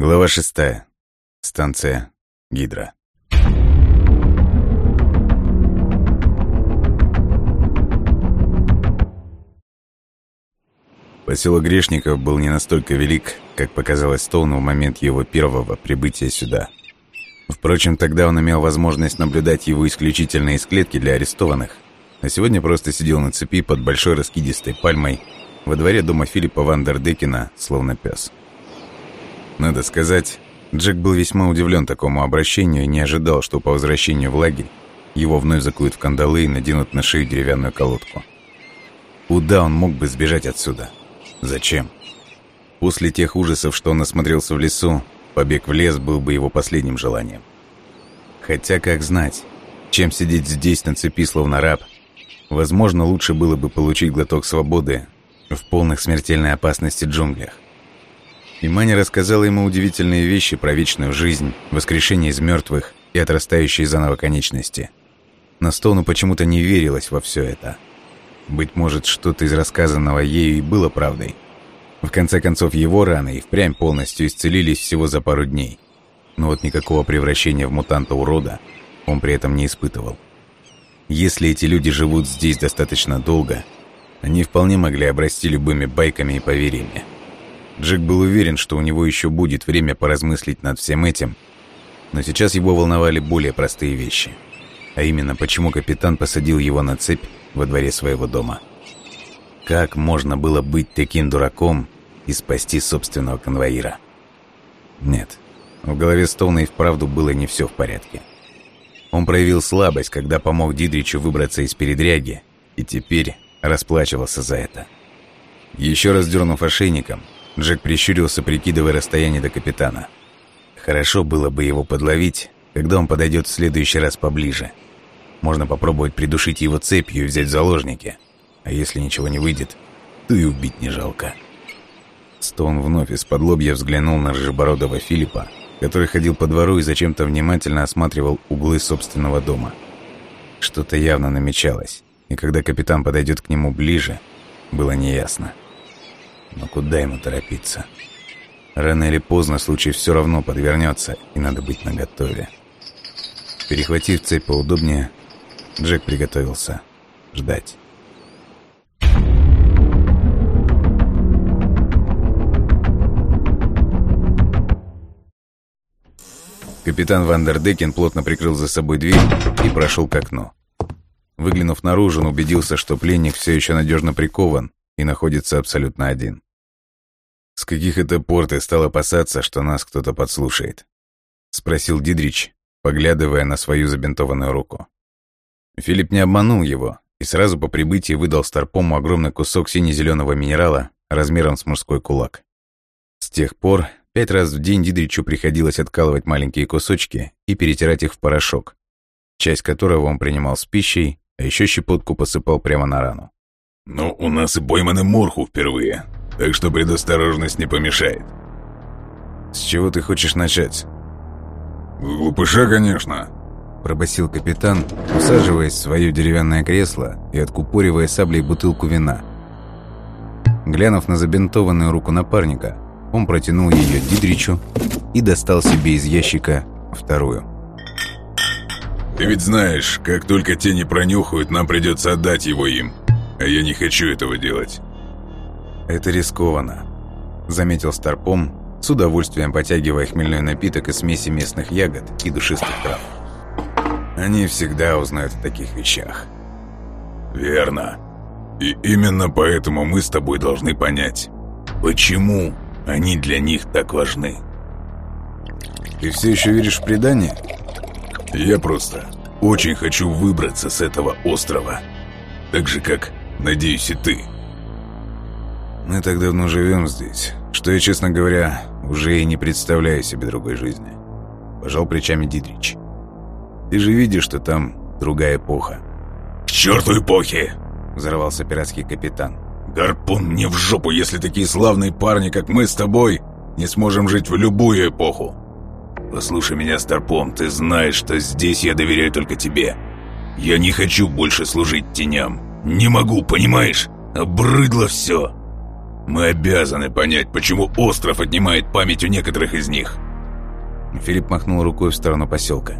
Глава шестая. Станция Гидра. Поселок Грешников был не настолько велик, как показалось Стоуну в момент его первого прибытия сюда. Впрочем, тогда он имел возможность наблюдать его исключительно из клетки для арестованных, а сегодня просто сидел на цепи под большой раскидистой пальмой во дворе дома Филиппа Вандердекена, словно пес. Надо сказать, Джек был весьма удивлен такому обращению и не ожидал, что по возвращению в лагерь его вновь закуют в кандалы и наденут на шею деревянную колодку. Куда он мог бы сбежать отсюда? Зачем? После тех ужасов, что он осмотрелся в лесу, побег в лес был бы его последним желанием. Хотя, как знать, чем сидеть здесь на цепи, словно раб, возможно, лучше было бы получить глоток свободы в полных смертельной опасности джунглях. И Маня рассказала ему удивительные вещи про вечную жизнь, воскрешение из мертвых и отрастающие заново конечности. Но Стоуну почему-то не верилось во все это. Быть может, что-то из рассказанного ею и было правдой. В конце концов, его раны и впрямь полностью исцелились всего за пару дней. Но вот никакого превращения в мутанта-урода он при этом не испытывал. Если эти люди живут здесь достаточно долго, они вполне могли обрасти любыми байками и поверьями. Джек был уверен, что у него еще будет время поразмыслить над всем этим, но сейчас его волновали более простые вещи. А именно, почему капитан посадил его на цепь во дворе своего дома. Как можно было быть таким дураком и спасти собственного конвоира? Нет, в голове Стоуна и вправду было не все в порядке. Он проявил слабость, когда помог Дидричу выбраться из передряги, и теперь расплачивался за это. Еще раз дернув ошейником, Джек прищурился, прикидывая расстояние до капитана. Хорошо было бы его подловить, когда он подойдет в следующий раз поближе. Можно попробовать придушить его цепью и взять в заложники. А если ничего не выйдет, то и убить не жалко. Стоун вновь из-под лобья взглянул на рыжебородого Филиппа, который ходил по двору и зачем-то внимательно осматривал углы собственного дома. Что-то явно намечалось и когда капитан подойдет к нему ближе, было неясно. Но куда ему торопиться? Рано или поздно случай все равно подвернется, и надо быть наготове. Перехватив цепь поудобнее, Джек приготовился ждать. Капитан Вандердекен плотно прикрыл за собой дверь и прошел к окну. Выглянув наружу, он убедился, что пленник все еще надежно прикован и находится абсолютно один. «С каких это пор ты стал опасаться, что нас кто-то подслушает?» — спросил Дидрич, поглядывая на свою забинтованную руку. Филипп не обманул его и сразу по прибытии выдал Старпому огромный кусок сине-зеленого минерала размером с мужской кулак. С тех пор пять раз в день Дидричу приходилось откалывать маленькие кусочки и перетирать их в порошок, часть которого он принимал с пищей, а еще щепотку посыпал прямо на рану. «Ну, у нас и пойманы морху впервые, так что предосторожность не помешает». «С чего ты хочешь начать?» «Глупыша, конечно», — пробасил капитан, усаживаясь в свое деревянное кресло и откупоривая саблей бутылку вина. Глянув на забинтованную руку напарника, он протянул ее Дидричу и достал себе из ящика вторую. Ты ведь знаешь, как только те не пронюхают, нам придется отдать его им. А я не хочу этого делать. Это рискованно, заметил Старпом, с удовольствием потягивая хмельной напиток из смеси местных ягод и душистых трав. Они всегда узнают о таких вещах. Верно. И именно поэтому мы с тобой должны понять, почему они для них так важны. Ты все еще веришь в предание? Я просто очень хочу выбраться с этого острова. Так же, как, надеюсь, и ты. Мы так давно живем здесь, что я, честно говоря, уже и не представляю себе другой жизни. Пожал плечами Дидрич. Ты же видишь, что там другая эпоха. К черту эпохи! Взорвался пиратский капитан. Гарпун мне в жопу, если такие славные парни, как мы с тобой, не сможем жить в любую эпоху. «Послушай меня, Старпом, ты знаешь, что здесь я доверяю только тебе. Я не хочу больше служить теням. Не могу, понимаешь? Обрыдло все. Мы обязаны понять, почему остров отнимает память у некоторых из них. Филипп махнул рукой в сторону поселка.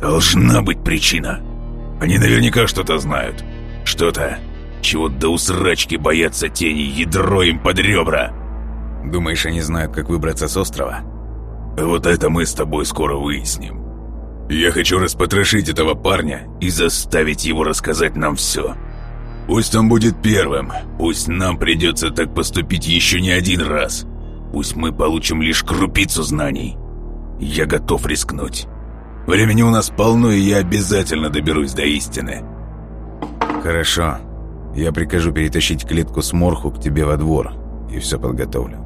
Должна быть причина. Они наверняка что-то знают. Что-то, чего до усрачки боятся тени, ядро им под ребра. Думаешь, они знают, как выбраться с острова? Вот это мы с тобой скоро выясним. Я хочу распотрошить этого парня и заставить его рассказать нам все. Пусть он будет первым, пусть нам придется так поступить еще не один раз. Пусть мы получим лишь крупицу знаний. Я готов рискнуть. Времени у нас полно, и я обязательно доберусь до истины. Хорошо. Я прикажу перетащить клетку с морху к тебе во двор, и все подготовлю.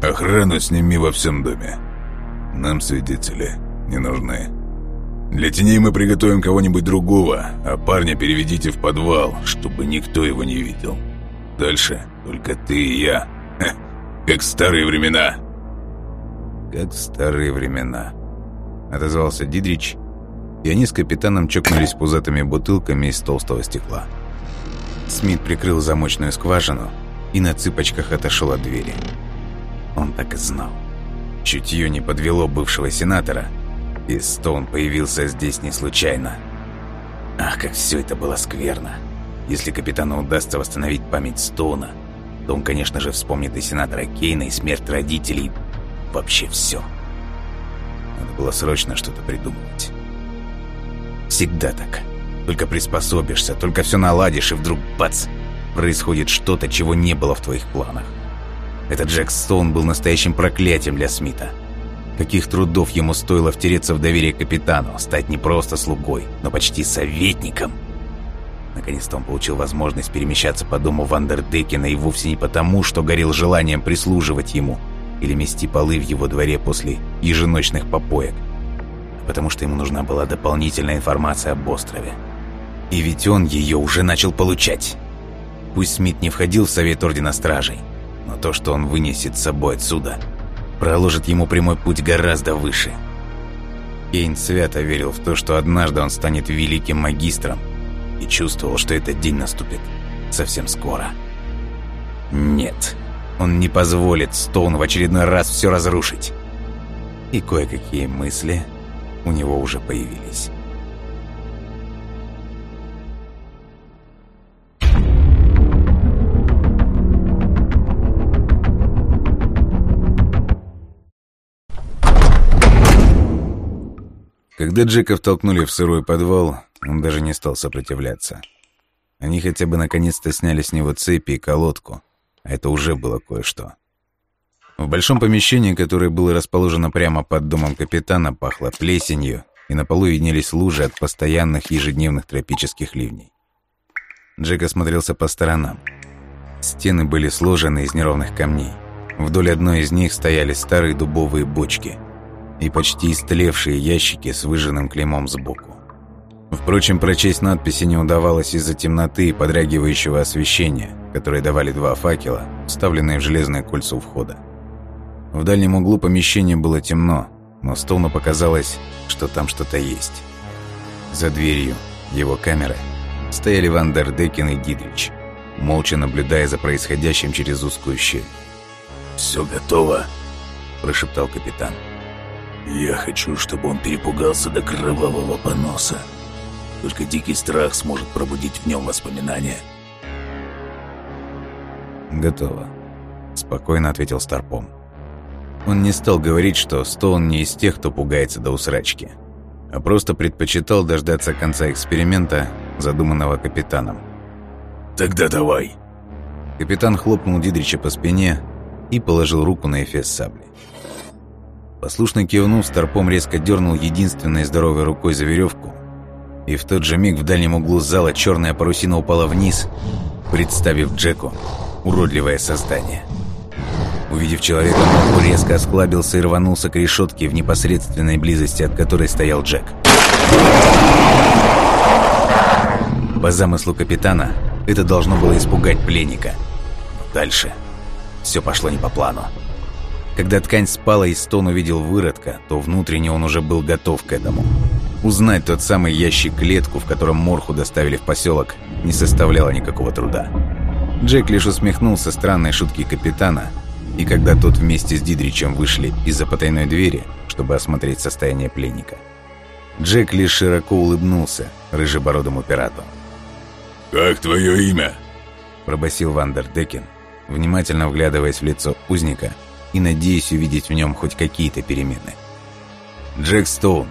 Охрану сними во всем доме. Нам свидетели не нужны. Для теней мы приготовим кого-нибудь другого, а парня переведите в подвал, чтобы никто его не видел. Дальше только ты и я. Ха, как в старые времена. Как в старые времена. Отозвался Дидрич, и они с капитаном чокнулись пузатыми бутылками из толстого стекла. Смит прикрыл замочную скважину и на цыпочках отошел от двери. Он так и знал. Чутье не подвело бывшего сенатора, и Стоун появился здесь не случайно. Ах, как все это было скверно. Если капитану удастся восстановить память Стоуна, то он, конечно же, вспомнит и сенатора Кейна, и смерть родителей, вообще все. Надо было срочно что-то придумывать. Всегда так. Только приспособишься, только все наладишь, и вдруг бац, происходит что-то, чего не было в твоих планах. Этот Джек Стоун был настоящим проклятием для Смита. Каких трудов ему стоило втереться в доверие капитану, стать не просто слугой, но почти советником. Наконец-то он получил возможность перемещаться по дому Вандердекена и вовсе не потому, что горел желанием прислуживать ему или мести полы в его дворе после еженочных попоек, а потому что ему нужна была дополнительная информация об острове. И ведь он ее уже начал получать. Пусть Смит не входил в совет Ордена Стражей, но то, что он вынесет с собой отсюда, проложит ему прямой путь гораздо выше. Кейн свято верил в то, что однажды он станет великим магистром, и чувствовал, что этот день наступит совсем скоро. Нет, он не позволит Стоун в очередной раз все разрушить. И кое-какие мысли у него уже появились. Когда Джека втолкнули в сырой подвал, он даже не стал сопротивляться. Они хотя бы наконец-то сняли с него цепи и колодку, а это уже было кое-что. В большом помещении, которое было расположено прямо под домом капитана, пахло плесенью, и на полу виднелись лужи от постоянных ежедневных тропических ливней. Джек осмотрелся по сторонам. Стены были сложены из неровных камней. Вдоль одной из них стояли старые дубовые бочки – и почти истлевшие ящики с выжженным клеймом сбоку. Впрочем, прочесть надписи не удавалось из-за темноты и подрягивающего освещения, которые давали два факела, вставленные в железные кольца у входа. В дальнем углу помещения было темно, но Стоуну показалось, что там что-то есть. За дверью его камеры стояли Вандер Декин и Дидрич, молча наблюдая за происходящим через узкую щель. «Все готово», – прошептал капитан. Я хочу, чтобы он перепугался до кровавого поноса. Только дикий страх сможет пробудить в нем воспоминания. «Готово», — спокойно ответил Старпом. Он не стал говорить, что Стоун не из тех, кто пугается до усрачки, а просто предпочитал дождаться конца эксперимента, задуманного капитаном. «Тогда давай!» Капитан хлопнул Дидрича по спине и положил руку на эфес сабли. Послушно кивнув, Старпом резко дернул единственной здоровой рукой за веревку, и в тот же миг в дальнем углу зала черная парусина упала вниз, представив Джеку уродливое создание. Увидев человека, Моху резко осклабился и рванулся к решетке в непосредственной близости, от которой стоял Джек. По замыслу капитана, это должно было испугать пленника. Дальше все пошло не по плану. Когда ткань спала и Стон увидел выродка, то внутренне он уже был готов к этому. Узнать тот самый ящик-клетку, в котором Морху доставили в поселок, не составляло никакого труда. Джек лишь усмехнулся странной шутки капитана, и когда тот вместе с Дидричем вышли из-за потайной двери, чтобы осмотреть состояние пленника, Джек лишь широко улыбнулся рыжебородому пирату. «Как твое имя?» – пробасил Вандер Декин, внимательно вглядываясь в лицо узника и надеясь увидеть в нем хоть какие-то перемены. «Джек Стоун,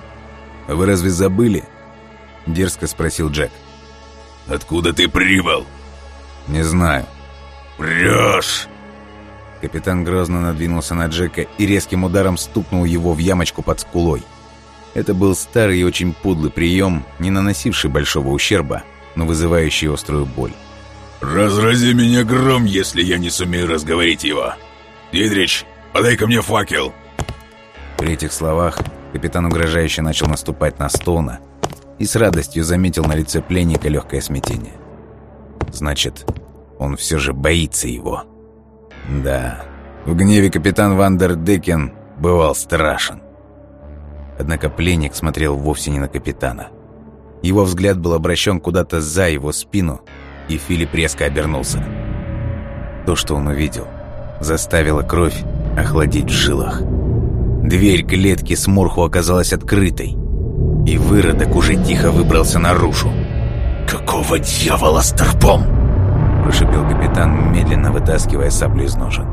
вы разве забыли?» – дерзко спросил Джек. «Откуда ты прибыл?» «Не знаю». «Врешь!» Капитан грозно надвинулся на Джека и резким ударом стукнул его в ямочку под скулой. Это был старый и очень подлый прием, не наносивший большого ущерба, но вызывающий острую боль. «Разрази меня гром, если я не сумею разговорить его! Дидрич, подай ко мне факел!» При этих словах капитан угрожающе начал наступать на Стоуна и с радостью заметил на лице пленника легкое смятение. Значит, он все же боится его. Да, в гневе капитан Вандердекен бывал страшен. Однако пленник смотрел вовсе не на капитана. Его взгляд был обращен куда-то за его спину, и Филипп резко обернулся. То, что он увидел, заставило кровь охладеть в жилах. Дверь клетки с морху оказалась открытой, и выродок уже тихо выбрался наружу. «Какого дьявола, Старпом?» прошипел капитан, медленно вытаскивая саблю из ножен.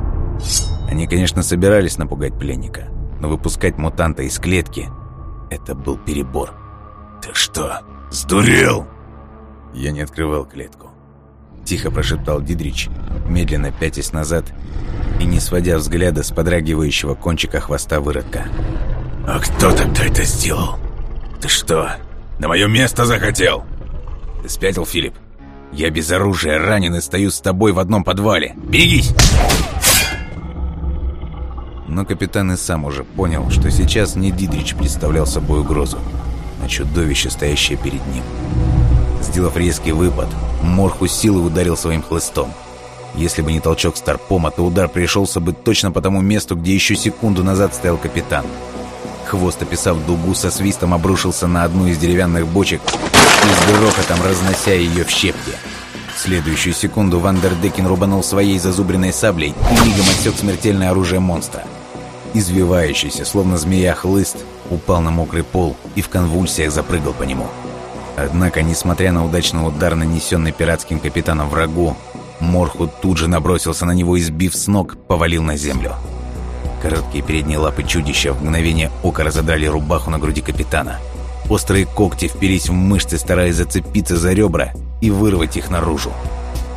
Они, конечно, собирались напугать пленника, но выпускать мутанта из клетки — это был перебор. «Ты что, сдурел?» Я не открывал клетку. Тихо прошептал Дидрич, медленно пятясь назад и не сводя взгляда с подрагивающего кончика хвоста выродка. «А кто тогда это сделал? Ты что, на мое место захотел?» «Ты спятил, Филипп? Я без оружия, ранен и стою с тобой в одном подвале. Берегись!» Но капитан и сам уже понял, что сейчас не Дидрич представлял собой угрозу, а чудовище, стоящее перед ним. Сделав резкий выпад, Морху силой ударил своим хлыстом. Если бы не толчок Старпома, то удар пришелся бы точно по тому месту, где еще секунду назад стоял капитан. Хвост, описав дугу, со свистом обрушился на одну из деревянных бочек и с грохотом разнося ее в щепки. В следующую секунду Вандердекин рубанул своей зазубренной саблей и мигом отсек смертельное оружие монстра. Извивающийся, словно змея хлыст, упал на мокрый пол и в конвульсиях запрыгал по нему. Однако, несмотря на удачный удар, нанесенный пиратским капитаном врагу, Морху тут же набросился на него и, сбив с ног, повалил на землю. Короткие передние лапы чудища в мгновение ока разодрали рубаху на груди капитана. Острые когти впились в мышцы, стараясь зацепиться за ребра и вырвать их наружу.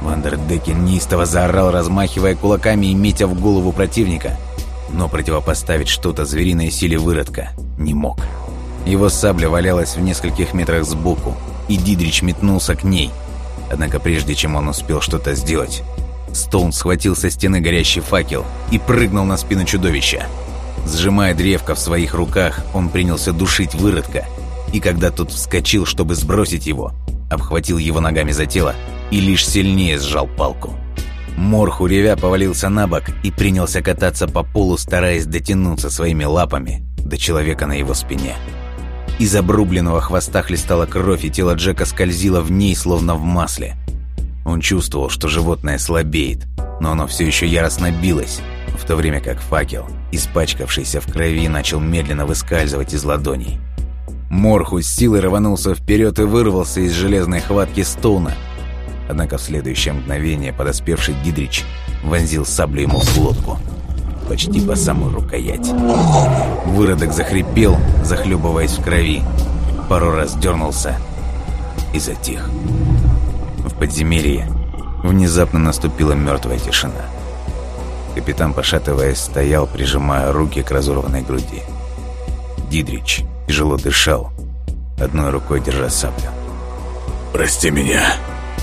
Вандердекин неистово заорал, размахивая кулаками и метя в голову противника, но противопоставить что-то звериной силе выродка не мог. Его сабля валялась в нескольких метрах сбоку, и Дидрич метнулся к ней. Однако прежде чем он успел что-то сделать, Стоун схватил со стены горящий факел и прыгнул на спину чудовища. Сжимая древко в своих руках, он принялся душить выродка, и когда тот вскочил, чтобы сбросить его, обхватил его ногами за тело и лишь сильнее сжал палку. Морху ревя повалился на бок и принялся кататься по полу, стараясь дотянуться своими лапами до человека на его спине. Из обрубленного хвоста хлестала кровь, и тело Джека скользило в ней, словно в масле. Он чувствовал, что животное слабеет, но оно все еще яростно билось, в то время как факел, испачкавшийся в крови, начал медленно выскальзывать из ладоней. Морху с силой рванулся вперед и вырвался из железной хватки Стоуна. Однако в следующее мгновение подоспевший Дидрич вонзил саблю ему в глотку почти по самую рукоять. Выродок захрипел, захлебываясь в крови. Пару раз дернулся и затих. В подземелье внезапно наступила мертвая тишина. Капитан, пошатываясь, стоял, прижимая руки к разорванной груди. Дидрич тяжело дышал, одной рукой держа саблю. «Прости меня!»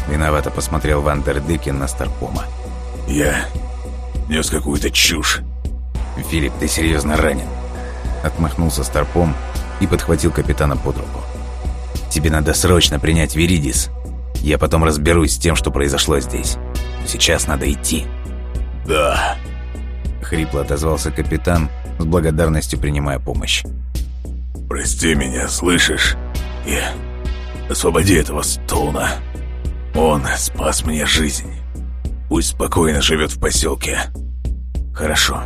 Виновато посмотрел Вандердекин на Старпома. «Я нес какую-то чушь. «Филипп, ты серьезно ранен?» Отмахнулся Старпом и подхватил капитана под руку. «Тебе надо срочно принять Веридис. Я потом разберусь с тем, что произошло здесь. Сейчас надо идти». «Да», — хрипло отозвался капитан, с благодарностью принимая помощь. «Прости меня, слышишь? И освободи этого Стоуна. Он спас мне жизнь. Пусть спокойно живет в поселке. Хорошо.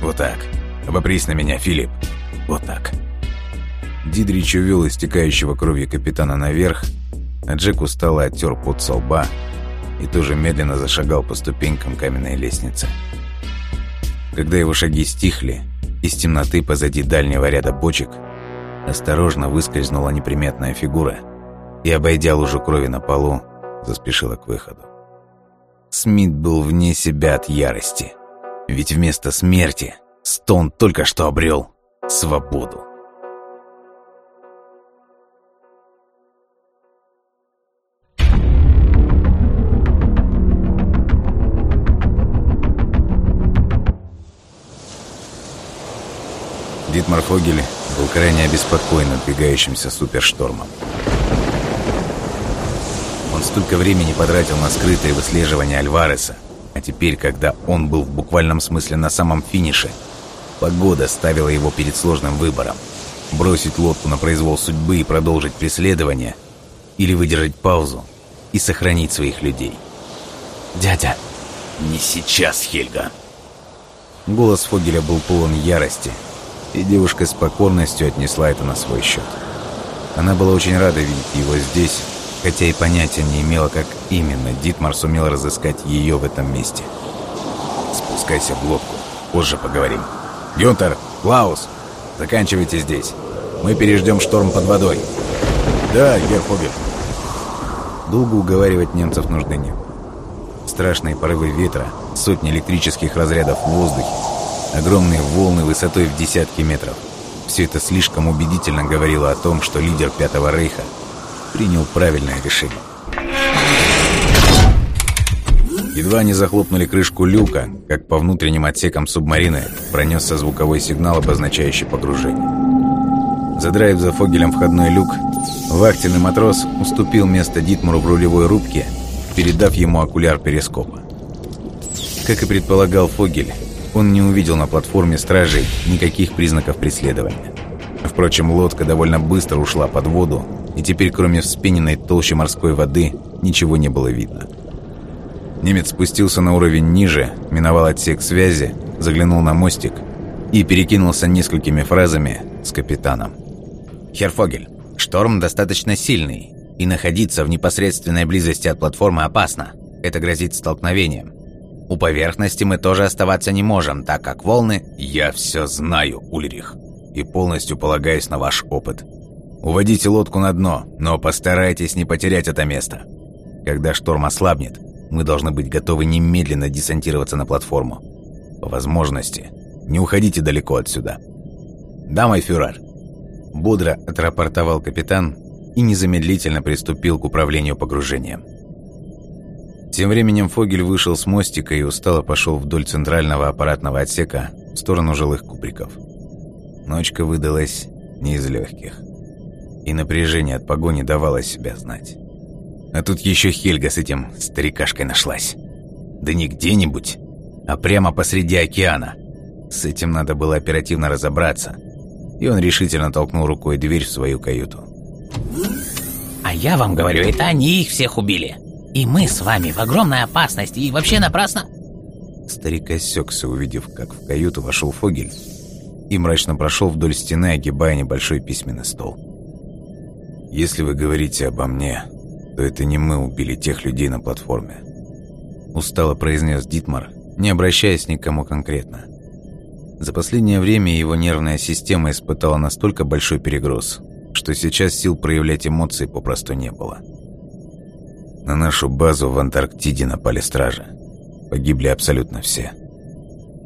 Вот так. Обопрись на меня, Филипп. Вот так. Дидрич увел истекающего кровью капитана наверх, а Джек устало оттер пот со лба и тоже медленно зашагал по ступенькам каменной лестницы. Когда его шаги стихли, из темноты позади дальнего ряда бочек осторожно выскользнула неприметная фигура и, обойдя лужу крови на полу, заспешила к выходу. Смит был вне себя от ярости, ведь вместо смерти Стон только что обрел свободу. Дитмар Фогель был крайне обеспокоен надвигающимся суперштормом. Он столько времени потратил на скрытое выслеживание Альвареса, а теперь, когда он был в буквальном смысле на самом финише, погода ставила его перед сложным выбором. Бросить лодку на произвол судьбы и продолжить преследование, или выдержать паузу и сохранить своих людей. «Дядя!» «Не сейчас, Хельга!» Голос Фогеля был полон ярости, и девушка с покорностью отнесла это на свой счет. Она была очень рада видеть его здесь, хотя и понятия не имела, как именно Дитмар сумел разыскать ее в этом месте. «Спускайся в лодку, позже поговорим. Гюнтер, Клаус, заканчивайте здесь. Мы переждем шторм под водой». «Да, Герхогель». Долго уговаривать немцев нужды нет. Страшные порывы ветра, сотни электрических разрядов в воздухе, огромные волны высотой в десятки метров. Все это слишком убедительно говорило о том, что лидер Пятого Рейха принял правильное решение. Едва они захлопнули крышку люка, как по внутренним отсекам субмарины пронесся звуковой сигнал, обозначающий погружение. Задраив за Фогелем входной люк, вахтенный матрос уступил место Дитмару в рулевой рубке, передав ему окуляр перископа. Как и предполагал Фогель, он не увидел на платформе стражей никаких признаков преследования. Впрочем, лодка довольно быстро ушла под воду, и теперь кроме вспененной толщи морской воды ничего не было видно. Немец спустился на уровень ниже, миновал отсек связи, заглянул на мостик и перекинулся несколькими фразами с капитаном. «Херфогель, шторм достаточно сильный, и находиться в непосредственной близости от платформы опасно. Это грозит столкновением. У поверхности мы тоже оставаться не можем, так как волны... Я все знаю, Ульрих, и полностью полагаюсь на ваш опыт. Уводите лодку на дно, но постарайтесь не потерять это место. Когда шторм ослабнет, мы должны быть готовы немедленно десантироваться на платформу. По возможности, не уходите далеко отсюда. Да, мой фюрер. Бодро отрапортовал капитан и незамедлительно приступил к управлению погружением. Тем временем Фогель вышел с мостика и устало пошел вдоль центрального аппаратного отсека в сторону жилых кубриков. Ночка выдалась не из легких и напряжение от погони давало себя знать. А тут еще Хельга с этим старикашкой нашлась. Да не где-нибудь, а прямо посреди океана. С этим надо было оперативно разобраться. И он решительно толкнул рукой дверь в свою каюту. «А я вам говорю, это они их всех убили. И мы с вами в огромной опасности, и вообще напрасно...» Старик осекся, увидев, как в каюту вошел Фогель, и мрачно прошел вдоль стены, огибая небольшой письменный стол. «Если вы говорите обо мне, то это не мы убили тех людей на платформе», устало произнес Дитмар, не обращаясь ни к кому конкретно. За последнее время его нервная система испытала настолько большой перегруз, что сейчас сил проявлять эмоции попросту не было. На нашу базу в Антарктиде напали стражи. Погибли абсолютно все.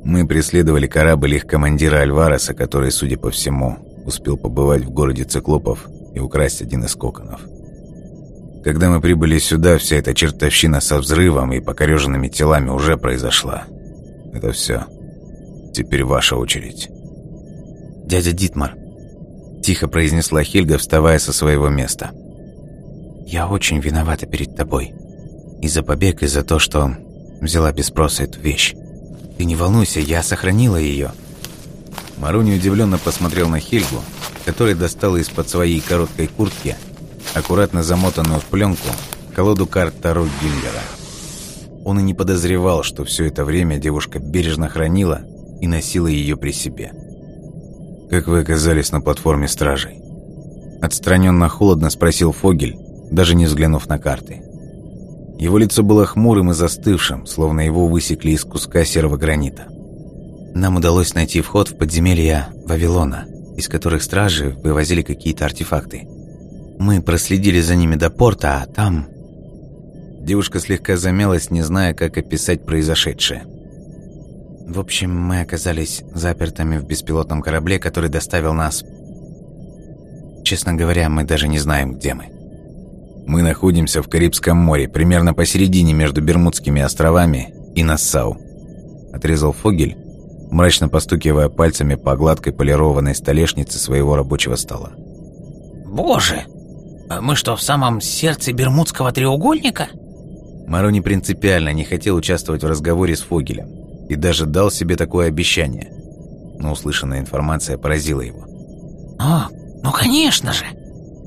Мы преследовали корабль их командира Альвареса, который, судя по всему, успел побывать в городе Циклопов и украсть один из коконов. Когда мы прибыли сюда, вся эта чертовщина со взрывом и покореженными телами уже произошла. Это все. Теперь ваша очередь. «Дядя Дитмар», – тихо произнесла Хельга, вставая со своего места. «Я очень виновата перед тобой. И за побег, и за то, что взяла без спроса эту вещь. Ты не волнуйся, я сохранила ее». Маруни удивленно посмотрел на Хельгу, которая достала из-под своей короткой куртки, аккуратно замотанную в пленку, колоду карт Таро Гиммлера. Он и не подозревал, что все это время девушка бережно хранила и носила ее при себе. «Как вы оказались на платформе стражей?» Отстраненно холодно спросил Фогель, даже не взглянув на карты. Его лицо было хмурым и застывшим, словно его высекли из куска серого гранита. Нам удалось найти вход в подземелья Вавилона, из которых стражи вывозили какие-то артефакты. Мы проследили за ними до порта, а там... Девушка слегка замялась, не зная, как описать произошедшее. В общем, мы оказались запертыми в беспилотном корабле, который доставил нас... Честно говоря, мы даже не знаем, где мы. Мы находимся в Карибском море, примерно посередине между Бермудскими островами и Нассау. Отрезал Фогель, мрачно постукивая пальцами по гладкой полированной столешнице своего рабочего стола. «Боже! А мы что, в самом сердце Бермудского треугольника?» Марони принципиально не хотел участвовать в разговоре с Фогелем и даже дал себе такое обещание. Но услышанная информация поразила его. «О, ну конечно же!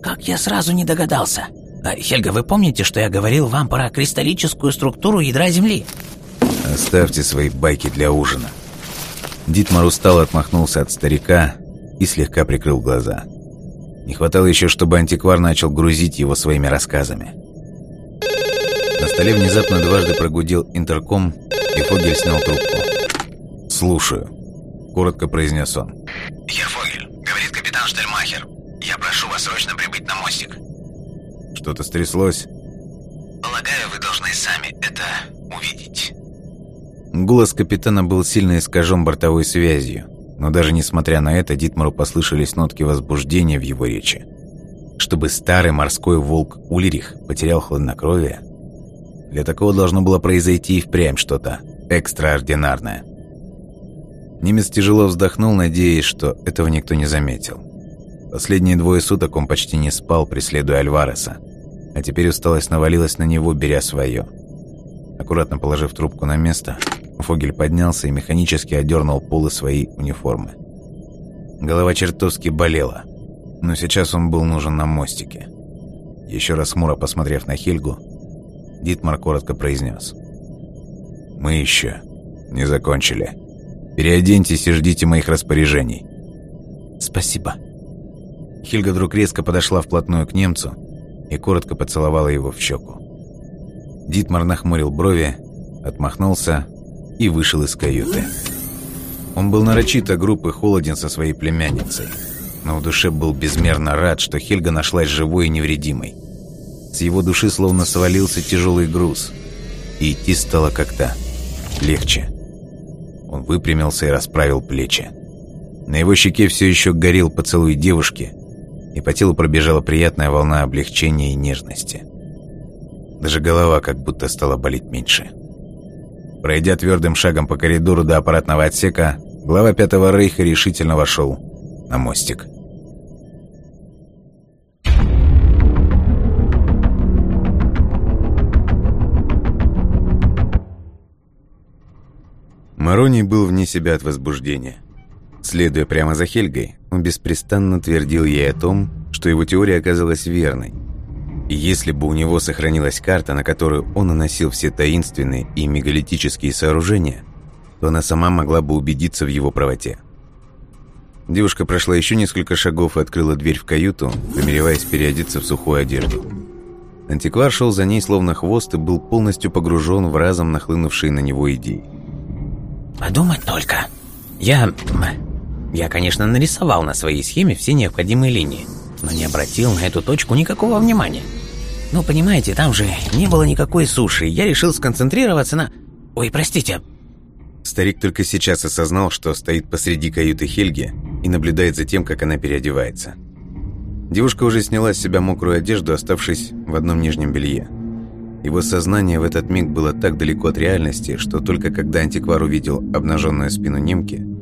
Как я сразу не догадался! А, Хельга, вы помните, что я говорил вам про кристаллическую структуру ядра Земли?» «Оставьте свои байки для ужина». Дитмар устало отмахнулся от старика и слегка прикрыл глаза. Не хватало еще, чтобы антиквар начал грузить его своими рассказами. На столе внезапно дважды прогудел интерком, и Фогель снял трубку. «Слушаю», — коротко произнес он. «Я Фогель. Говорит капитан Штельмахер. Я прошу вас срочно прибыть на мостик. Что-то стряслось? Полагаю, вы должны сами это увидеть. Голос капитана был сильно искажен бортовой связью, но даже несмотря на это, Дитмару послышались нотки возбуждения в его речи. Чтобы старый морской волк Ульрих потерял хладнокровие, для такого должно было произойти и впрямь что-то экстраординарное. Немец тяжело вздохнул, надеясь, что этого никто не заметил. Последние двое суток он почти не спал, преследуя Альвареса а теперь усталость навалилась на него, беря свое. Аккуратно положив трубку на место, Фогель поднялся и механически одернул полы своей униформы. Голова чертовски болела, но сейчас он был нужен на мостике. Еще раз хмуро посмотрев на Хельгу, Дитмар коротко произнес. «Мы еще не закончили. Переоденьтесь и ждите моих распоряжений». «Спасибо». Хельга вдруг резко подошла вплотную к немцу и коротко поцеловала его в щеку. Дитмар нахмурил брови, отмахнулся и вышел из каюты. Он был нарочито груб и холоден со своей племянницей, но в душе был безмерно рад, что Хельга нашлась живой и невредимой. С его души словно свалился тяжелый груз, и идти стало как-то легче. Он выпрямился и расправил плечи. На его щеке все еще горел поцелуй девушки, и по телу пробежала приятная волна облегчения и нежности. Даже голова как будто стала болеть меньше. Пройдя твердым шагом по коридору до аппаратного отсека, глава Пятого Рейха решительно вошел на мостик. Мароний был вне себя от возбуждения. Следуя прямо за Хельгой, он беспрестанно твердил ей о том, что его теория оказалась верной. И если бы у него сохранилась карта, на которую он наносил все таинственные и мегалитические сооружения, то она сама могла бы убедиться в его правоте. Девушка прошла еще несколько шагов и открыла дверь в каюту, намереваясь переодеться в сухую одежду. Антиквар шел за ней словно хвост и был полностью погружен в разом нахлынувшие на него идеи. «Подумать только. Я я, конечно, нарисовал на своей схеме все необходимые линии, но не обратил на эту точку никакого внимания. Ну, понимаете, там же не было никакой суши, я решил сконцентрироваться на... Ой, простите. Старик только сейчас осознал, что стоит посреди каюты Хельги и наблюдает за тем, как она переодевается. Девушка уже сняла с себя мокрую одежду, оставшись в одном нижнем белье. Его сознание в этот миг было так далеко от реальности, что только когда антиквар увидел обнаженную спину немки,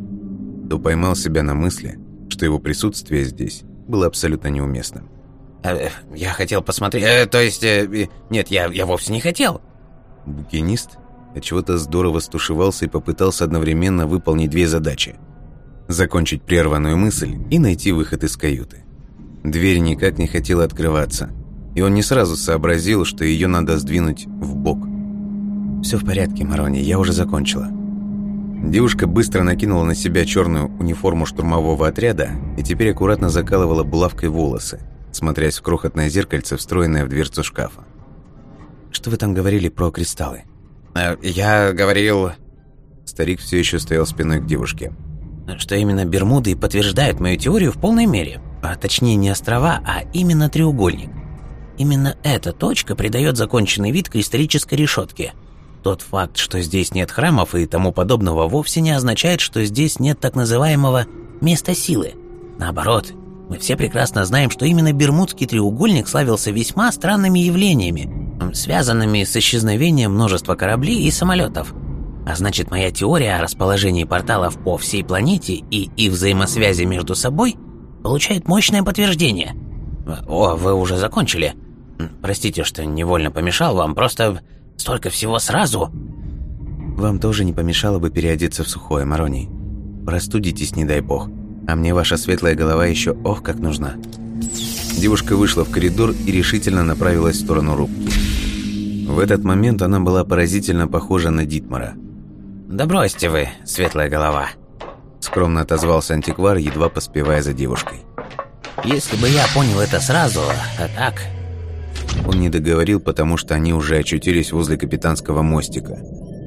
то поймал себя на мысли, что его присутствие здесь было абсолютно неуместным. Э, «Я хотел посмотреть... Э, то есть... Э, нет, я, я вовсе не хотел». Букинист отчего-то здорово стушевался и попытался одновременно выполнить две задачи. Закончить прерванную мысль и найти выход из каюты. Дверь никак не хотела открываться, и он не сразу сообразил, что ее надо сдвинуть в бок. Все в порядке, Марони, я уже закончила». Девушка быстро накинула на себя черную униформу штурмового отряда и теперь аккуратно закалывала булавкой волосы, смотрясь в крохотное зеркальце, встроенное в дверцу шкафа. «Что вы там говорили про кристаллы?» э, «Я говорил...» Старик все еще стоял спиной к девушке. «Что именно Бермуды подтверждают мою теорию в полной мере. А точнее не острова, а именно треугольник. Именно эта точка придает законченный вид кристаллической решетке. Тот факт, что здесь нет храмов и тому подобного, вовсе не означает, что здесь нет так называемого «места силы». Наоборот, мы все прекрасно знаем, что именно Бермудский треугольник славился весьма странными явлениями, связанными с исчезновением множества кораблей и самолетов. А значит, моя теория о расположении порталов по всей планете и их взаимосвязи между собой получает мощное подтверждение. О, вы уже закончили. Простите, что невольно помешал вам, просто столько всего сразу. Вам тоже не помешало бы переодеться в сухое, Мароний. Простудитесь, не дай бог. А мне ваша светлая голова еще ох как нужна. Девушка вышла в коридор и решительно направилась в сторону рубки. В этот момент она была поразительно похожа на Дитмара. «Да бросьте вы, светлая голова!» Скромно отозвался антиквар, едва поспевая за девушкой. «Если бы я понял это сразу, а так...» Он не договорил, потому что они уже очутились возле капитанского мостика,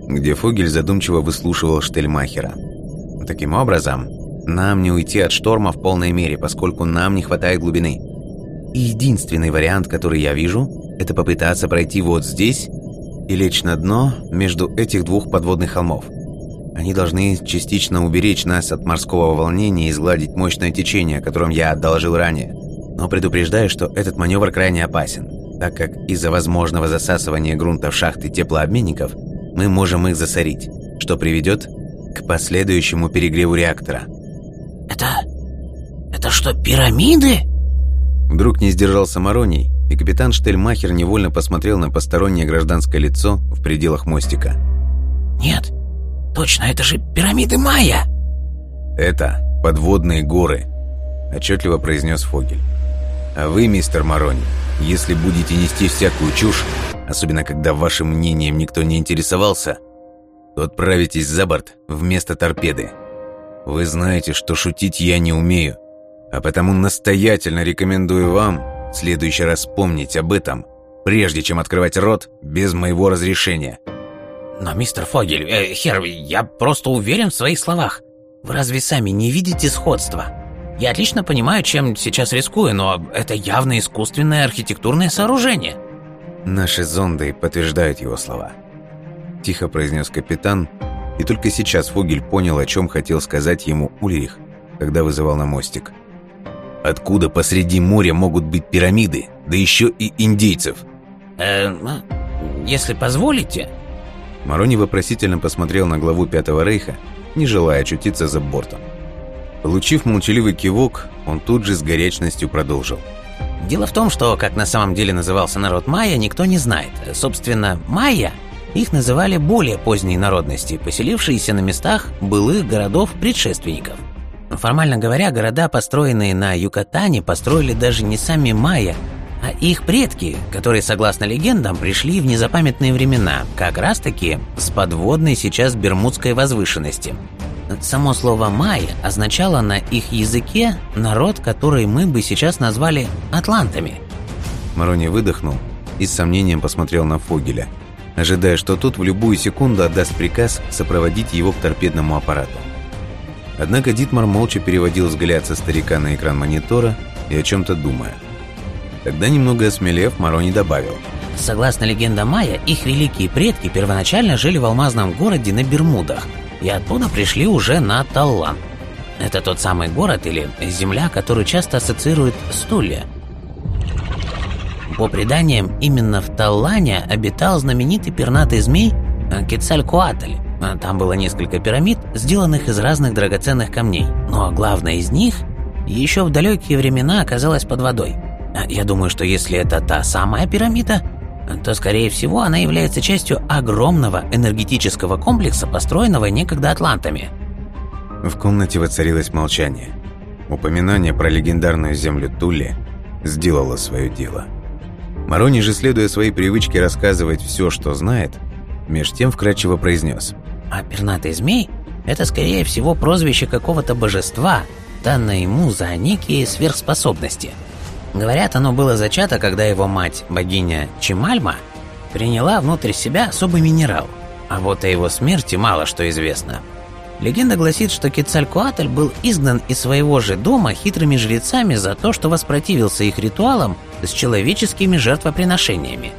где Фогель задумчиво выслушивал Штельмахера. Таким образом, нам не уйти от шторма в полной мере, поскольку нам не хватает глубины. Единственный вариант, который я вижу, это попытаться пройти вот здесь и лечь на дно между этих двух подводных холмов. Они должны частично уберечь нас от морского волнения и сгладить мощное течение, о котором я одолжил ранее. Но предупреждаю, что этот маневр крайне опасен, так как из-за возможного засасывания грунта в шахты теплообменников мы можем их засорить, что приведет к последующему перегреву реактора – «Это... это что, пирамиды?» Вдруг не сдержался Мароний, и капитан Штельмахер невольно посмотрел на постороннее гражданское лицо в пределах мостика. «Нет, точно, это же пирамиды Майя!» «Это подводные горы», – отчетливо произнес Фогель. «А вы, мистер Марони, если будете нести всякую чушь, особенно когда вашим мнением никто не интересовался, то отправитесь за борт вместо торпеды. Вы знаете, что шутить я не умею, а потому настоятельно рекомендую вам в следующий раз помнить об этом, прежде чем открывать рот без моего разрешения. Но, мистер Фогель, э, Хер, я просто уверен в своих словах. Вы разве сами не видите сходства? Я отлично понимаю, чем сейчас рискую, но это явно искусственное архитектурное сооружение. Наши зонды подтверждают его слова. Тихо произнес капитан, и только сейчас Фогель понял, о чем хотел сказать ему Ульрих, когда вызывал на мостик. «Откуда посреди моря могут быть пирамиды, да еще и индейцев?» «Э, если позволите...» Марони вопросительно посмотрел на главу Пятого Рейха, не желая очутиться за бортом. Получив молчаливый кивок, он тут же с горячностью продолжил. «Дело в том, что, как на самом деле назывался народ майя, никто не знает. Собственно, майя их называли более поздние народности, поселившиеся на местах былых городов-предшественников. Формально говоря, города, построенные на Юкатане, построили даже не сами майя, а их предки, которые, согласно легендам, пришли в незапамятные времена, как раз-таки с подводной сейчас Бермудской возвышенности. Само слово «майя» означало на их языке народ, который мы бы сейчас назвали «атлантами». Марони выдохнул и с сомнением посмотрел на Фогеля – ожидая, что тот в любую секунду отдаст приказ сопроводить его к торпедному аппарату. Однако Дитмар молча переводил взгляд со старика на экран монитора и о чем-то думая. Тогда, немного осмелев, Марони добавил. Согласно легендам Майя, их великие предки первоначально жили в алмазном городе на Бермудах, и оттуда пришли уже на Таллан. Это тот самый город или земля, которую часто ассоциируют с по преданиям, именно в Таллане обитал знаменитый пернатый змей э, Кецалькоатль. Э, там было несколько пирамид, сделанных из разных драгоценных камней. Но главная из них еще в далекие времена оказалась под водой. Я думаю, что если это та самая пирамида, то, скорее всего, она является частью огромного энергетического комплекса, построенного некогда атлантами. В комнате воцарилось молчание. Упоминание про легендарную землю Тулли сделало свое дело. Марони же, следуя своей привычке рассказывать все, что знает, Меж тем вкрадчиво произнес. А пернатый змей – это, скорее всего, прозвище какого-то божества, данное ему за некие сверхспособности. Говорят, оно было зачато, когда его мать, богиня Чимальма, приняла внутрь себя особый минерал. А вот о его смерти мало что известно. Легенда гласит, что Кецалькоатль был изгнан из своего же дома хитрыми жрецами за то, что воспротивился их ритуалам с человеческими жертвоприношениями.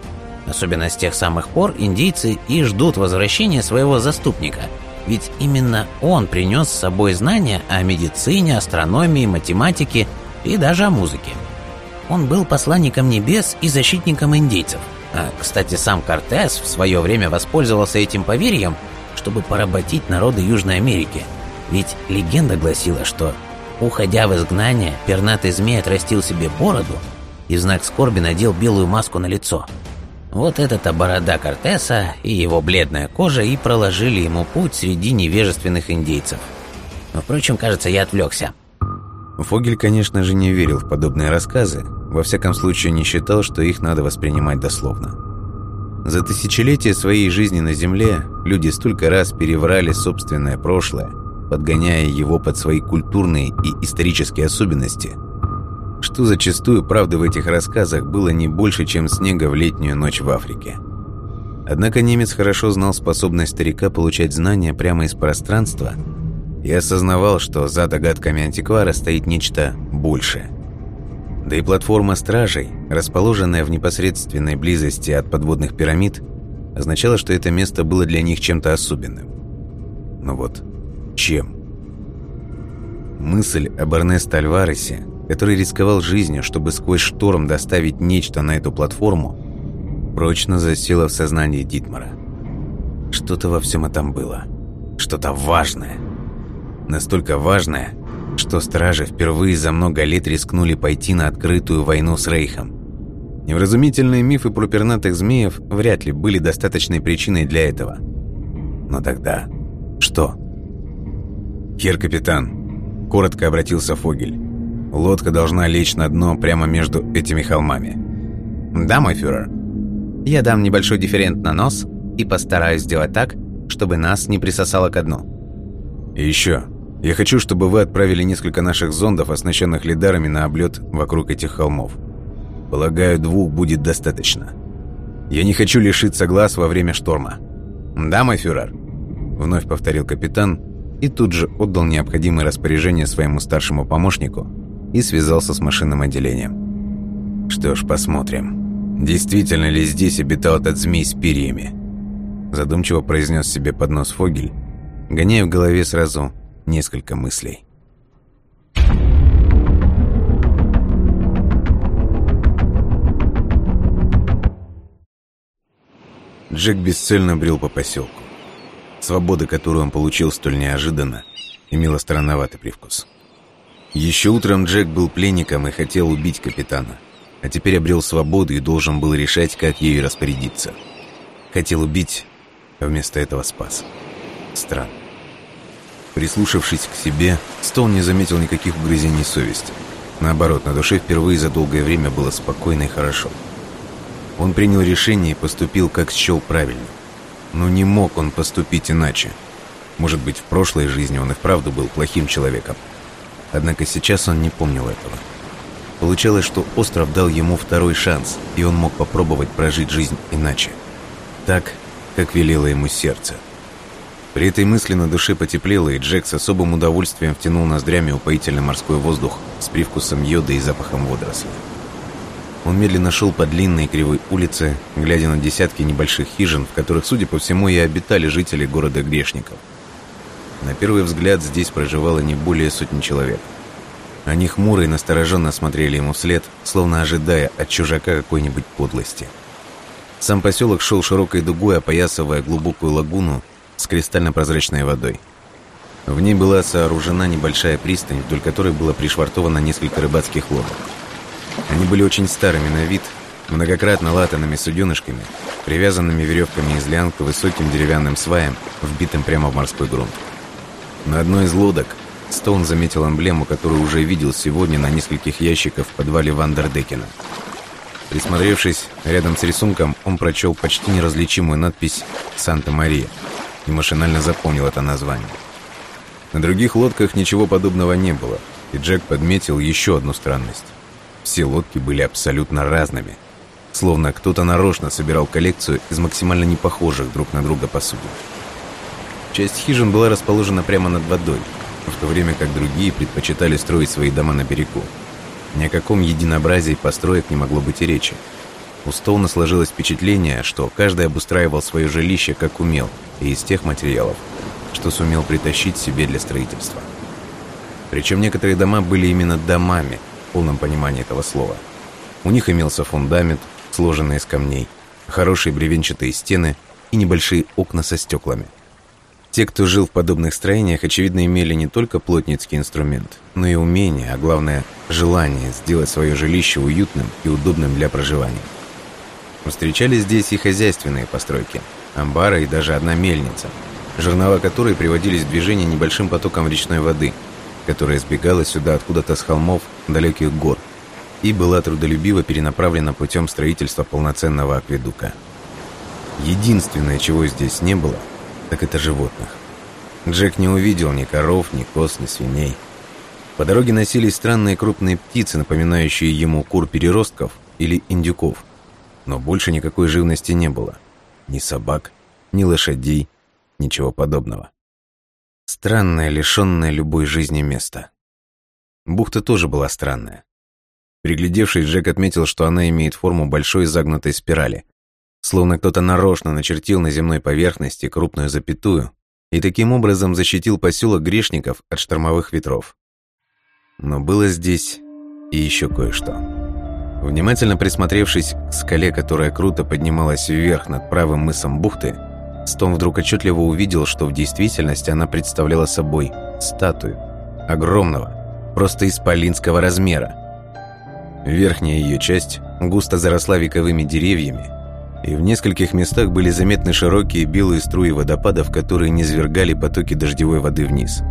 Особенно с тех самых пор индейцы и ждут возвращения своего заступника, ведь именно он принес с собой знания о медицине, астрономии, математике и даже о музыке. Он был посланником небес и защитником индейцев. А, кстати, сам Кортес в свое время воспользовался этим поверьем, чтобы поработить народы Южной Америки. Ведь легенда гласила, что, уходя в изгнание, пернатый змей отрастил себе бороду и в знак скорби надел белую маску на лицо – вот эта-то борода Кортеса и его бледная кожа и проложили ему путь среди невежественных индейцев. Впрочем, кажется, я отвлекся. Фогель, конечно же, не верил в подобные рассказы, во всяком случае не считал, что их надо воспринимать дословно. За тысячелетия своей жизни на Земле люди столько раз переврали собственное прошлое, подгоняя его под свои культурные и исторические особенности – что зачастую правды в этих рассказах было не больше, чем снега в летнюю ночь в Африке. Однако немец хорошо знал способность старика получать знания прямо из пространства и осознавал, что за догадками антиквара стоит нечто большее. Да и платформа стражей, расположенная в непосредственной близости от подводных пирамид, означала, что это место было для них чем-то особенным. Но вот чем? Мысль об Эрнесто Альваресе который рисковал жизнью, чтобы сквозь шторм доставить нечто на эту платформу, прочно засела в сознании Дитмара. Что-то во всем этом было. Что-то важное. Настолько важное, что стражи впервые за много лет рискнули пойти на открытую войну с Рейхом. Невразумительные мифы про пернатых змеев вряд ли были достаточной причиной для этого. Но тогда... Что? «Хер, капитан!» – коротко обратился Фогель. Лодка должна лечь на дно прямо между этими холмами. Да, мой фюрер. Я дам небольшой дифферент на нос и постараюсь сделать так, чтобы нас не присосало ко дну. И еще. Я хочу, чтобы вы отправили несколько наших зондов, оснащенных лидарами, на облет вокруг этих холмов. Полагаю, двух будет достаточно. Я не хочу лишиться глаз во время шторма. Да, мой фюрер. Вновь повторил капитан и тут же отдал необходимые распоряжения своему старшему помощнику, и связался с машинным отделением. Что ж, посмотрим. Действительно ли здесь обитал этот змей с перьями? Задумчиво произнес себе под нос Фогель, гоняя в голове сразу несколько мыслей. Джек бесцельно брел по поселку. Свобода, которую он получил столь неожиданно, имела странноватый привкус. Еще утром Джек был пленником и хотел убить капитана, а теперь обрел свободу и должен был решать, как ею распорядиться. Хотел убить, а вместо этого спас. Странно. Прислушавшись к себе, Стоун не заметил никаких угрызений совести. Наоборот, на душе впервые за долгое время было спокойно и хорошо. Он принял решение и поступил, как счел правильно. Но не мог он поступить иначе. Может быть, в прошлой жизни он и вправду был плохим человеком. Однако сейчас он не помнил этого. Получалось, что остров дал ему второй шанс, и он мог попробовать прожить жизнь иначе. Так, как велело ему сердце. При этой мысли на душе потеплело, и Джек с особым удовольствием втянул ноздрями упоительный морской воздух с привкусом йода и запахом водорослей. Он медленно шел по длинной кривой улице, глядя на десятки небольших хижин, в которых, судя по всему, и обитали жители города Грешников – на первый взгляд здесь проживало не более сотни человек. Они хмуро и настороженно смотрели ему вслед, словно ожидая от чужака какой-нибудь подлости. Сам поселок шел широкой дугой, опоясывая глубокую лагуну с кристально-прозрачной водой. В ней была сооружена небольшая пристань, вдоль которой было пришвартовано несколько рыбацких лодок. Они были очень старыми на вид, многократно латанными суденышками, привязанными веревками из лиан к высоким деревянным сваям, вбитым прямо в морской грунт. На одной из лодок Стоун заметил эмблему, которую уже видел сегодня на нескольких ящиках в подвале Вандердекена. Присмотревшись, рядом с рисунком он прочел почти неразличимую надпись «Санта-Мария» и машинально запомнил это название. На других лодках ничего подобного не было, и Джек подметил еще одну странность. Все лодки были абсолютно разными, словно кто-то нарочно собирал коллекцию из максимально непохожих друг на друга посудин. Часть хижин была расположена прямо над водой, в то время как другие предпочитали строить свои дома на берегу. Ни о каком единообразии построек не могло быть и речи. У Стоуна сложилось впечатление, что каждый обустраивал свое жилище как умел и из тех материалов, что сумел притащить себе для строительства. Причем некоторые дома были именно домами, в полном понимании этого слова. У них имелся фундамент, сложенный из камней, хорошие бревенчатые стены и небольшие окна со стеклами – те, кто жил в подобных строениях, очевидно, имели не только плотницкий инструмент, но и умение, а главное, желание сделать свое жилище уютным и удобным для проживания. Встречались здесь и хозяйственные постройки, амбары и даже одна мельница, жернова которой приводились в движение небольшим потоком речной воды, которая сбегала сюда откуда-то с холмов далеких гор и была трудолюбиво перенаправлена путем строительства полноценного акведука. Единственное, чего здесь не было – так это животных. Джек не увидел ни коров, ни коз, ни свиней. По дороге носились странные крупные птицы, напоминающие ему кур-переростков или индюков. Но больше никакой живности не было. Ни собак, ни лошадей, ничего подобного. Странное, лишенное любой жизни место. Бухта тоже была странная. Приглядевшись, Джек отметил, что она имеет форму большой загнутой спирали, Словно кто-то нарочно начертил на земной поверхности крупную запятую и таким образом защитил поселок грешников от штормовых ветров. Но было здесь и еще кое-что. Внимательно присмотревшись к скале, которая круто поднималась вверх над правым мысом бухты, Стом вдруг отчетливо увидел, что в действительности она представляла собой статую, огромного, просто исполинского размера. Верхняя ее часть густо заросла вековыми деревьями, и в нескольких местах были заметны широкие белые струи водопадов, которые низвергали потоки дождевой воды вниз.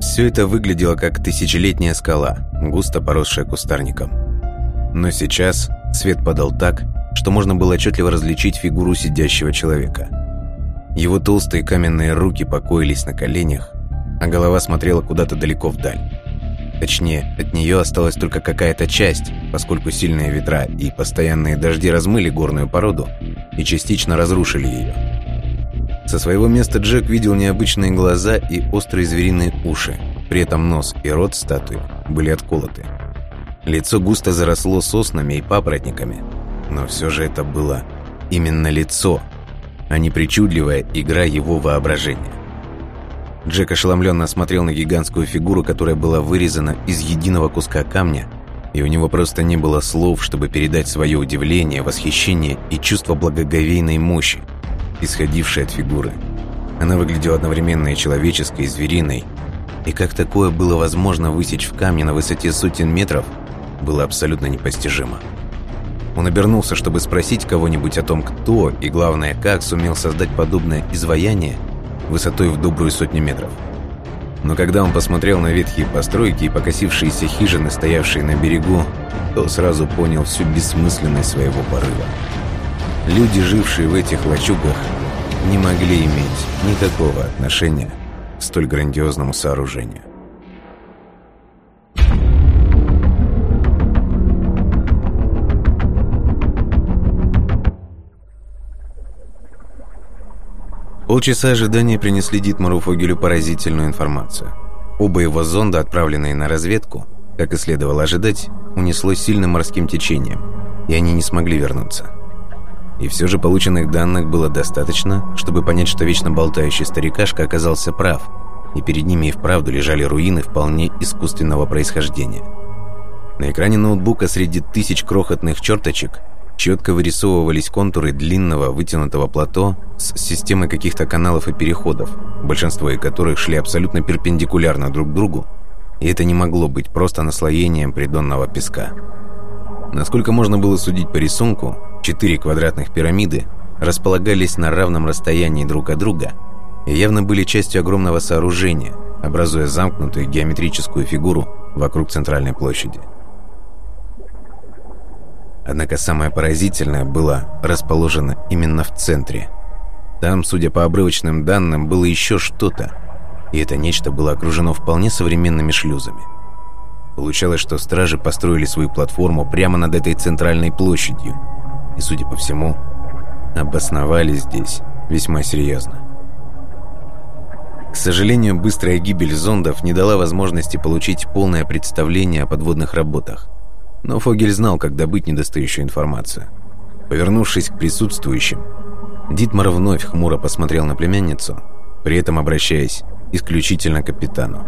Все это выглядело как тысячелетняя скала, густо поросшая кустарником. Но сейчас свет падал так, что можно было отчетливо различить фигуру сидящего человека. Его толстые каменные руки покоились на коленях, а голова смотрела куда-то далеко вдаль. Точнее, от нее осталась только какая-то часть, поскольку сильные ветра и постоянные дожди размыли горную породу и частично разрушили ее. Со своего места Джек видел необычные глаза и острые звериные уши, при этом нос и рот статуи были отколоты. Лицо густо заросло соснами и папоротниками, но все же это было именно лицо, а не причудливая игра его воображения. Джек ошеломленно смотрел на гигантскую фигуру, которая была вырезана из единого куска камня, и у него просто не было слов, чтобы передать свое удивление, восхищение и чувство благоговейной мощи, исходившей от фигуры. Она выглядела одновременно и человеческой, и звериной, и как такое было возможно высечь в камне на высоте сотен метров, было абсолютно непостижимо. Он обернулся, чтобы спросить кого-нибудь о том, кто и, главное, как сумел создать подобное изваяние, высотой в добрую сотню метров. Но когда он посмотрел на ветхие постройки и покосившиеся хижины, стоявшие на берегу, то сразу понял всю бессмысленность своего порыва. Люди, жившие в этих лачугах, не могли иметь никакого отношения к столь грандиозному сооружению. Полчаса ожидания принесли Дитмару Фогелю поразительную информацию. Оба его зонда, отправленные на разведку, как и следовало ожидать, унесло сильным морским течением, и они не смогли вернуться. И все же полученных данных было достаточно, чтобы понять, что вечно болтающий старикашка оказался прав, и перед ними и вправду лежали руины вполне искусственного происхождения. На экране ноутбука среди тысяч крохотных черточек четко вырисовывались контуры длинного вытянутого плато с системой каких-то каналов и переходов, большинство из которых шли абсолютно перпендикулярно друг другу, и это не могло быть просто наслоением придонного песка. Насколько можно было судить по рисунку, четыре квадратных пирамиды располагались на равном расстоянии друг от друга и явно были частью огромного сооружения, образуя замкнутую геометрическую фигуру вокруг центральной площади. Однако самое поразительное было расположено именно в центре. Там, судя по обрывочным данным, было еще что-то, и это нечто было окружено вполне современными шлюзами. Получалось, что стражи построили свою платформу прямо над этой центральной площадью, и, судя по всему, обосновались здесь весьма серьезно. К сожалению, быстрая гибель зондов не дала возможности получить полное представление о подводных работах. Но Фогель знал, как добыть недостающую информацию. Повернувшись к присутствующим, Дитмар вновь хмуро посмотрел на племянницу, при этом обращаясь исключительно к капитану.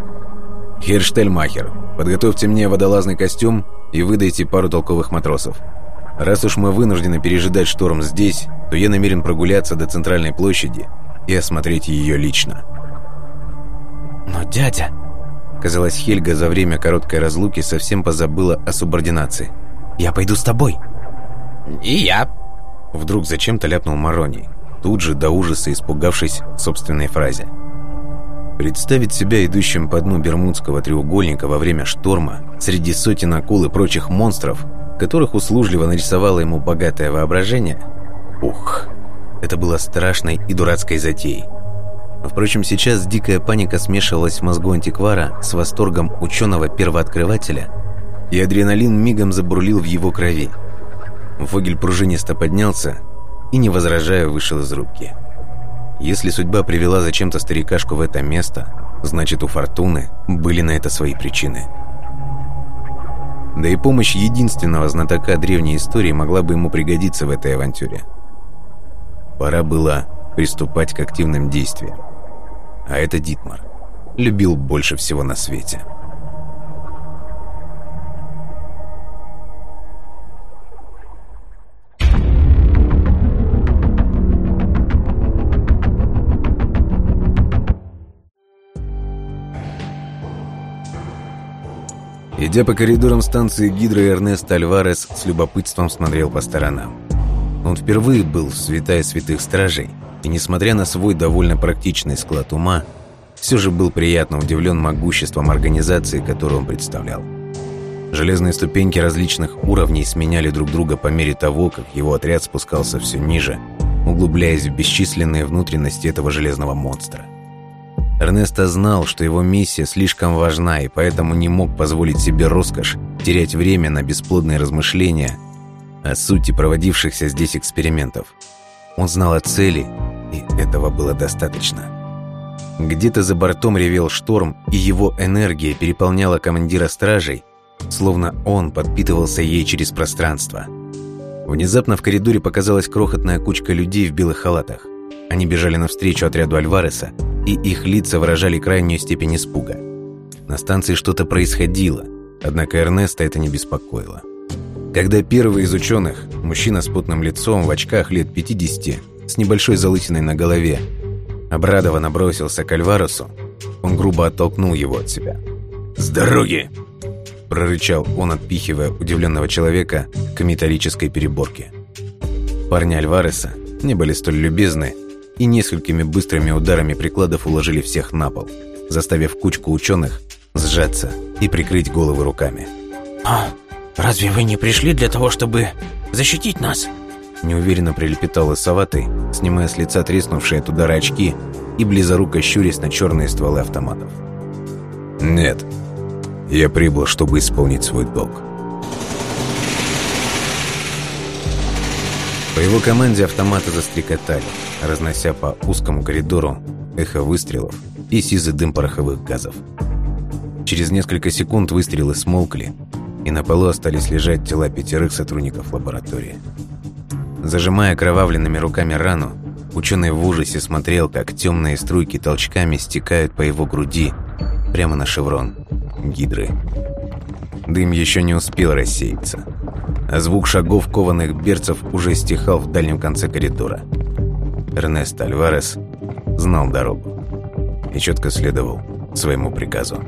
«Херштельмахер, подготовьте мне водолазный костюм и выдайте пару толковых матросов. Раз уж мы вынуждены пережидать шторм здесь, то я намерен прогуляться до центральной площади и осмотреть ее лично». «Но дядя...» Казалось, Хельга за время короткой разлуки совсем позабыла о субординации. «Я пойду с тобой». «И я». Вдруг зачем-то ляпнул Мароний, тут же до ужаса испугавшись собственной фразе. Представить себя идущим по дну Бермудского треугольника во время шторма среди сотен акул и прочих монстров, которых услужливо нарисовало ему богатое воображение, ух, это было страшной и дурацкой затеей. Впрочем, сейчас дикая паника смешивалась в мозгу антиквара с восторгом ученого-первооткрывателя, и адреналин мигом забурлил в его крови. Фогель пружинисто поднялся и, не возражая, вышел из рубки. Если судьба привела зачем-то старикашку в это место, значит, у Фортуны были на это свои причины. Да и помощь единственного знатока древней истории могла бы ему пригодиться в этой авантюре. Пора было приступать к активным действиям а это Дитмар. Любил больше всего на свете. Идя по коридорам станции Гидро, Эрнест Альварес с любопытством смотрел по сторонам. Он впервые был в святая святых стражей – и, несмотря на свой довольно практичный склад ума, все же был приятно удивлен могуществом организации, которую он представлял. Железные ступеньки различных уровней сменяли друг друга по мере того, как его отряд спускался все ниже, углубляясь в бесчисленные внутренности этого железного монстра. Эрнесто знал, что его миссия слишком важна, и поэтому не мог позволить себе роскошь терять время на бесплодные размышления о сути проводившихся здесь экспериментов. Он знал о цели и этого было достаточно. Где-то за бортом ревел шторм, и его энергия переполняла командира стражей, словно он подпитывался ей через пространство. Внезапно в коридоре показалась крохотная кучка людей в белых халатах. Они бежали навстречу отряду Альвареса, и их лица выражали крайнюю степень испуга. На станции что-то происходило, однако Эрнеста это не беспокоило. Когда первый из ученых, мужчина с потным лицом в очках лет 50, с небольшой залысиной на голове. Обрадованно бросился к Альварусу. Он грубо оттолкнул его от себя. «С дороги!» прорычал он, отпихивая удивленного человека к металлической переборке. Парни Альвареса не были столь любезны и несколькими быстрыми ударами прикладов уложили всех на пол, заставив кучку ученых сжаться и прикрыть головы руками. «А, разве вы не пришли для того, чтобы защитить нас?» Неуверенно прилепетал лысоватый, снимая с лица треснувшие от удара очки и близоруко щурясь на черные стволы автоматов. «Нет, я прибыл, чтобы исполнить свой долг». По его команде автоматы застрекотали, разнося по узкому коридору эхо выстрелов и сизый дым пороховых газов. Через несколько секунд выстрелы смолкли, и на полу остались лежать тела пятерых сотрудников лаборатории. Зажимая кровавленными руками рану, ученый в ужасе смотрел, как темные струйки толчками стекают по его груди прямо на шеврон гидры. Дым еще не успел рассеяться, а звук шагов кованых берцев уже стихал в дальнем конце коридора. Эрнест Альварес знал дорогу и четко следовал своему приказу.